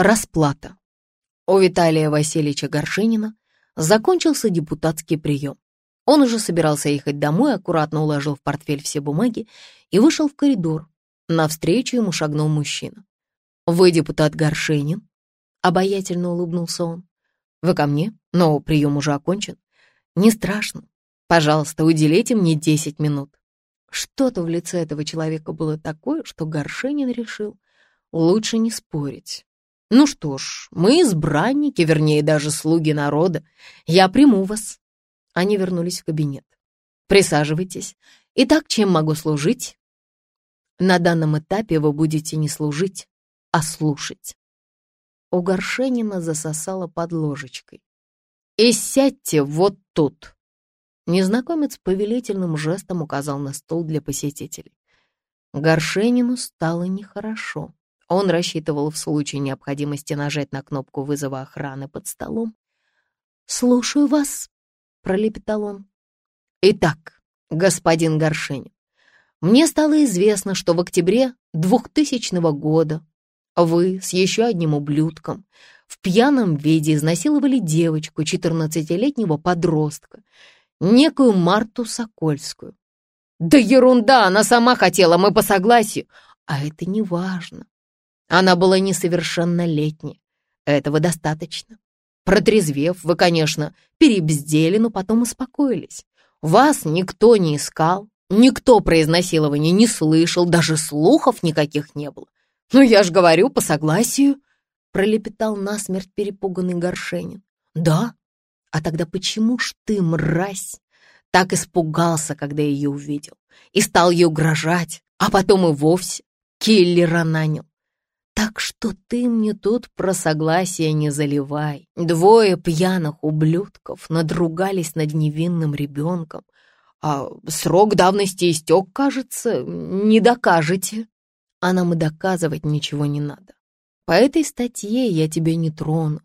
Расплата. У Виталия Васильевича Горшенина закончился депутатский прием. Он уже собирался ехать домой, аккуратно уложил в портфель все бумаги и вышел в коридор. Навстречу ему шагнул мужчина. «Вы депутат Горшенин?» — обаятельно улыбнулся он. «Вы ко мне, но прием уже окончен. Не страшно. Пожалуйста, уделите мне десять минут». Что-то в лице этого человека было такое, что Горшенин решил лучше не спорить. Ну что ж, мы избранники, вернее, даже слуги народа. Я приму вас. Они вернулись в кабинет. Присаживайтесь. Итак, чем могу служить? На данном этапе вы будете не служить, а слушать. У Горшенина засосало под ложечкой. «И сядьте вот тут!» Незнакомец повелительным жестом указал на стол для посетителей. Горшенину стало нехорошо. Он рассчитывал в случае необходимости нажать на кнопку вызова охраны под столом. «Слушаю вас», — пролепетал он. «Итак, господин Горшенин, мне стало известно, что в октябре 2000 года вы с еще одним ублюдком в пьяном виде изнасиловали девочку, 14-летнего подростка, некую Марту Сокольскую. Да ерунда, она сама хотела, мы по согласию. А это не важно. Она была несовершеннолетняя. Этого достаточно. Протрезвев, вы, конечно, перебздели, но потом успокоились. Вас никто не искал, никто про изнасилование не слышал, даже слухов никаких не было. Ну, я ж говорю, по согласию, пролепетал насмерть перепуганный Горшенин. Да? А тогда почему ж ты, мразь, так испугался, когда ее увидел, и стал ей угрожать, а потом и вовсе киллера нанял? Так что ты мне тут про согласие не заливай. Двое пьяных ублюдков надругались над невинным ребенком. А срок давности истек, кажется, не докажете. А нам и доказывать ничего не надо. По этой статье я тебя не трону.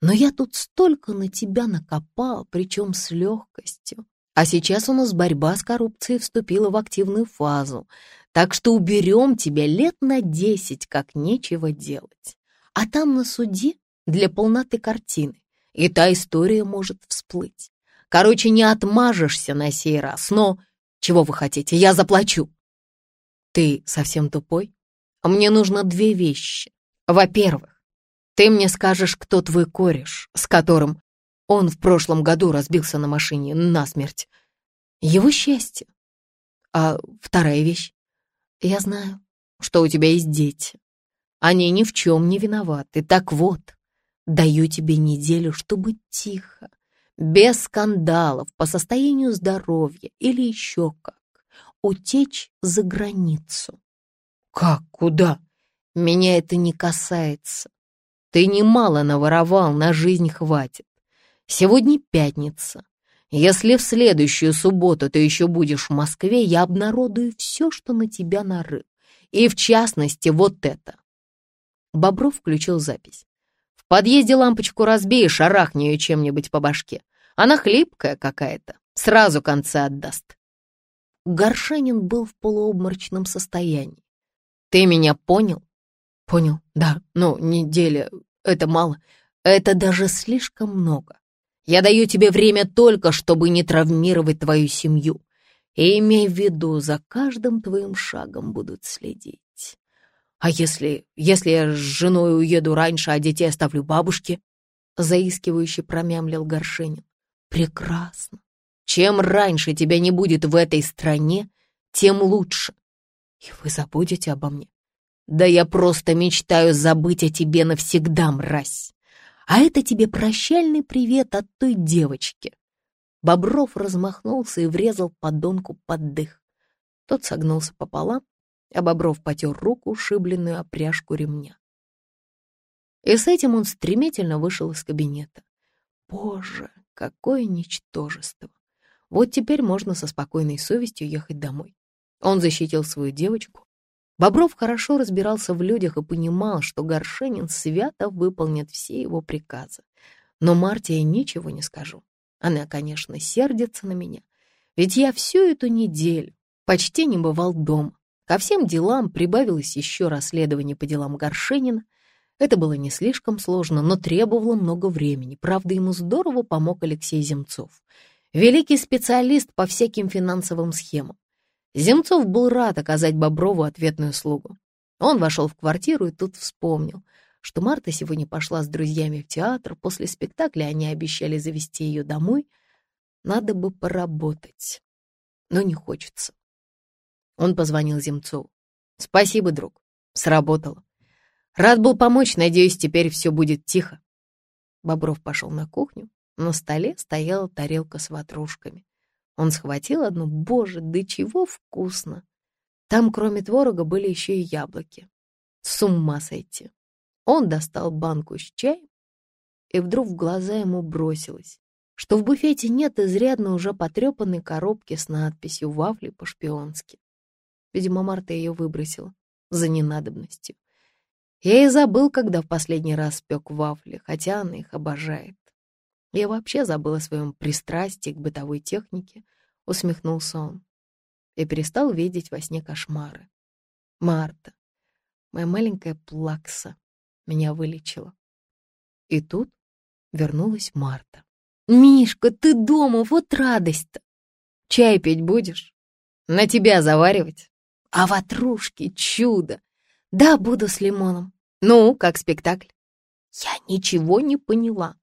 Но я тут столько на тебя накопал, причем с легкостью. А сейчас у нас борьба с коррупцией вступила в активную фазу. Так что уберем тебя лет на десять, как нечего делать. А там на суде для полноты картины. И та история может всплыть. Короче, не отмажешься на сей раз, но... Чего вы хотите? Я заплачу. Ты совсем тупой? Мне нужно две вещи. Во-первых, ты мне скажешь, кто твой кореш, с которым он в прошлом году разбился на машине насмерть. Его счастье. А вторая вещь? Я знаю, что у тебя есть дети. Они ни в чем не виноваты. Так вот, даю тебе неделю, чтобы тихо, без скандалов, по состоянию здоровья или еще как, утечь за границу. Как? Куда? Меня это не касается. Ты немало наворовал, на жизнь хватит. Сегодня пятница. Если в следующую субботу ты еще будешь в Москве, я обнародую все, что на тебя нарыл. И в частности вот это. Бобров включил запись. В подъезде лампочку разбей и шарахни ее чем-нибудь по башке. Она хлипкая какая-то, сразу конца отдаст. Горшенин был в полуобморочном состоянии. Ты меня понял? Понял, да. Ну, неделя — это мало. Это даже слишком много. Я даю тебе время только, чтобы не травмировать твою семью. И имей в виду, за каждым твоим шагом будут следить. А если, если я с женой уеду раньше, а детей оставлю бабушке? Заискивающе промямлил Горшенин. Прекрасно. Чем раньше тебя не будет в этой стране, тем лучше. И вы забудете обо мне. Да я просто мечтаю забыть о тебе навсегда, мразь. А это тебе прощальный привет от той девочки. Бобров размахнулся и врезал подонку под дых. Тот согнулся пополам, а Бобров потер руку, ушибленную опряжку ремня. И с этим он стремительно вышел из кабинета. Боже, какое ничтожество! Вот теперь можно со спокойной совестью ехать домой. Он защитил свою девочку, Бобров хорошо разбирался в людях и понимал, что Горшенин свято выполнит все его приказы. Но Марте я ничего не скажу. Она, конечно, сердится на меня. Ведь я всю эту неделю почти не бывал дома. Ко всем делам прибавилось еще расследование по делам Горшенина. Это было не слишком сложно, но требовало много времени. Правда, ему здорово помог Алексей Земцов. Великий специалист по всяким финансовым схемам. Земцов был рад оказать Боброву ответную услугу. Он вошел в квартиру и тут вспомнил, что Марта сегодня пошла с друзьями в театр. После спектакля они обещали завести ее домой. Надо бы поработать, но не хочется. Он позвонил Земцову. «Спасибо, друг. Сработало. Рад был помочь, надеюсь, теперь все будет тихо». Бобров пошел на кухню. На столе стояла тарелка с ватрушками. Он схватил одну. Боже, да чего вкусно! Там, кроме творога, были еще и яблоки. С ума сойти! Он достал банку с чаем, и вдруг в глаза ему бросилось, что в буфете нет изрядно уже потрепанной коробки с надписью «Вафли по-шпионски». Видимо, Марта ее выбросила за ненадобностью. Я и забыл, когда в последний раз пек вафли, хотя она их обожает. Я вообще забыл о своем пристрастии к бытовой технике, усмехнулся он, и перестал видеть во сне кошмары. Марта, моя маленькая плакса, меня вылечила. И тут вернулась Марта. «Мишка, ты дома, вот радость-то! Чай пить будешь? На тебя заваривать? А ватрушки — чудо! Да, буду с лимоном. Ну, как спектакль?» Я ничего не поняла.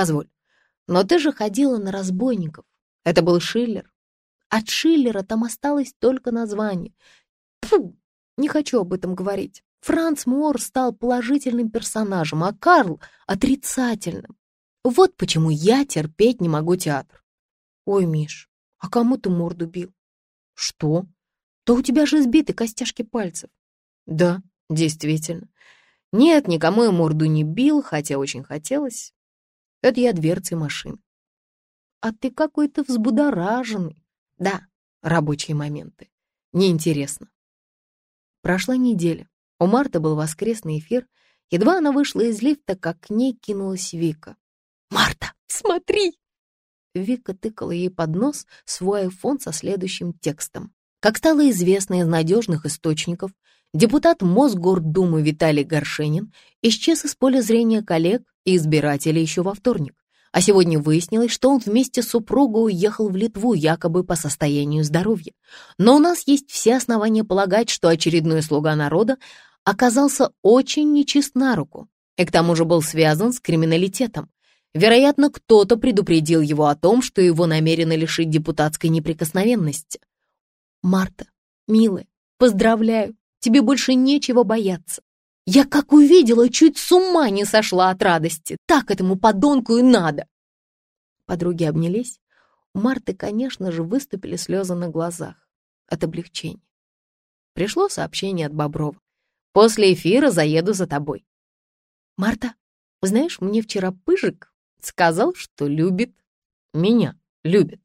Позволь, но ты же ходила на разбойников. Это был Шиллер. От Шиллера там осталось только название. Фу, не хочу об этом говорить. Франц Мор стал положительным персонажем, а Карл — отрицательным. Вот почему я терпеть не могу театр. Ой, Миш, а кому ты морду бил? Что? Да у тебя же сбиты костяшки пальцев. Да, действительно. Нет, никому я морду не бил, хотя очень хотелось. Это я дверцей машины. А ты какой-то взбудораженный. Да, рабочие моменты. Неинтересно. Прошла неделя. У Марты был воскресный эфир. Едва она вышла из лифта, как к ней кинулась Вика. «Марта, смотри!» Вика тыкала ей под нос свой айфон со следующим текстом. Как стало известно из надежных источников, депутат Мосгордумы Виталий Горшенин исчез из поля зрения коллег и избирателей еще во вторник. А сегодня выяснилось, что он вместе с супругой уехал в Литву якобы по состоянию здоровья. Но у нас есть все основания полагать, что очередной слуга народа оказался очень нечист на руку и к тому же был связан с криминалитетом. Вероятно, кто-то предупредил его о том, что его намерены лишить депутатской неприкосновенности. «Марта, милая, поздравляю, тебе больше нечего бояться. Я как увидела, чуть с ума не сошла от радости. Так этому подонку и надо. Подруги обнялись. У Марты, конечно же, выступили слезы на глазах от облегчения. Пришло сообщение от Боброва. «После эфира заеду за тобой». «Марта, знаешь, мне вчера Пыжик сказал, что любит. Меня любит.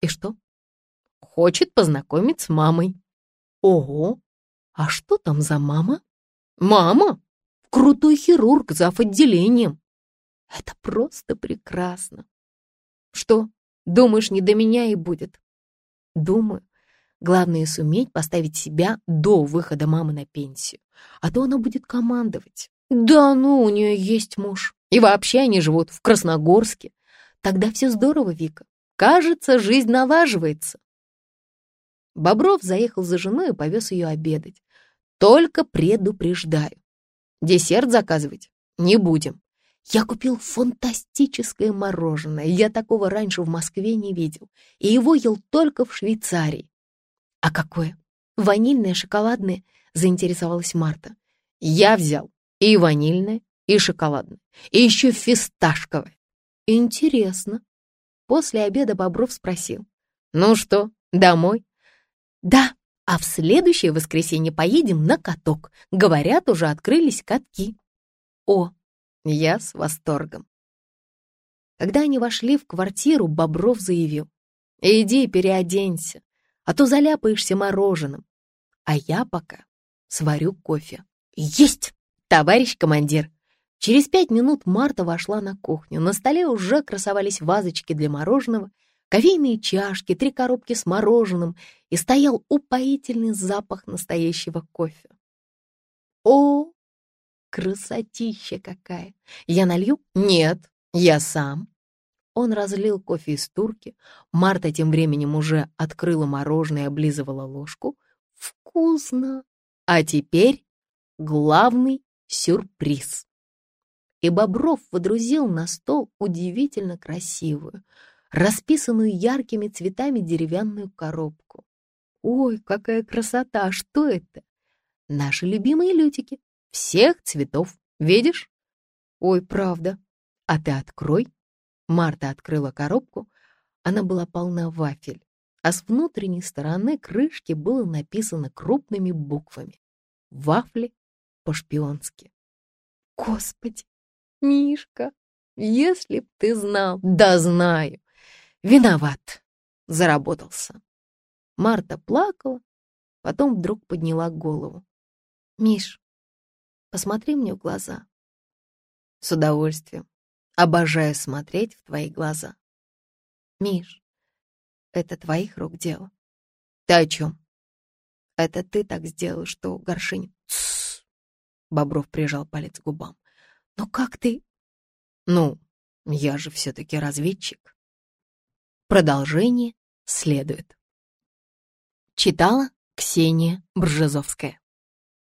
И что? Хочет познакомить с мамой. Ого! А что там за мама?» «Мама! Крутой хирург, зав. отделением!» «Это просто прекрасно!» «Что, думаешь, не до меня и будет?» «Думаю, главное суметь поставить себя до выхода мамы на пенсию, а то она будет командовать. Да ну, у нее есть муж, и вообще они живут в Красногорске. Тогда все здорово, Вика. Кажется, жизнь налаживается». Бобров заехал за женой и повез ее обедать. Только предупреждаю. Десерт заказывать не будем. Я купил фантастическое мороженое. Я такого раньше в Москве не видел. И его ел только в Швейцарии. А какое? Ванильное, шоколадное? Заинтересовалась Марта. Я взял и ванильное, и шоколадное, и еще фисташковое. Интересно. После обеда Бобров спросил. Ну что, домой? Да, а в следующее воскресенье поедем на каток. Говорят, уже открылись катки. О, я с восторгом. Когда они вошли в квартиру, Бобров заявил. «Иди переоденься, а то заляпаешься мороженым. А я пока сварю кофе». «Есть, товарищ командир!» Через пять минут Марта вошла на кухню. На столе уже красовались вазочки для мороженого кофейные чашки, три коробки с мороженым, и стоял упоительный запах настоящего кофе. О, красотища какая! Я налью? Нет, я сам. Он разлил кофе из турки. Марта тем временем уже открыла мороженое и облизывала ложку. Вкусно! А теперь главный сюрприз. И Бобров водрузил на стол удивительно красивую, расписанную яркими цветами деревянную коробку. Ой, какая красота! Что это? Наши любимые лютики. Всех цветов. Видишь? Ой, правда. А ты открой. Марта открыла коробку. Она была полна вафель, а с внутренней стороны крышки было написано крупными буквами. Вафли по-шпионски. Господи, Мишка, если б ты знал. Да знаю. Виноват. Заработался. Марта плакала, потом вдруг подняла голову. «Миш, посмотри мне в глаза». «С удовольствием. Обожаю смотреть в твои глаза». «Миш, это твоих рук дело». «Ты о чем?» «Это ты так сделал, что горшинь...» «Тссс!» Бобров прижал палец к губам. «Но как ты...» «Ну, я же все-таки разведчик». Продолжение следует. Читала Ксения Бржезовская.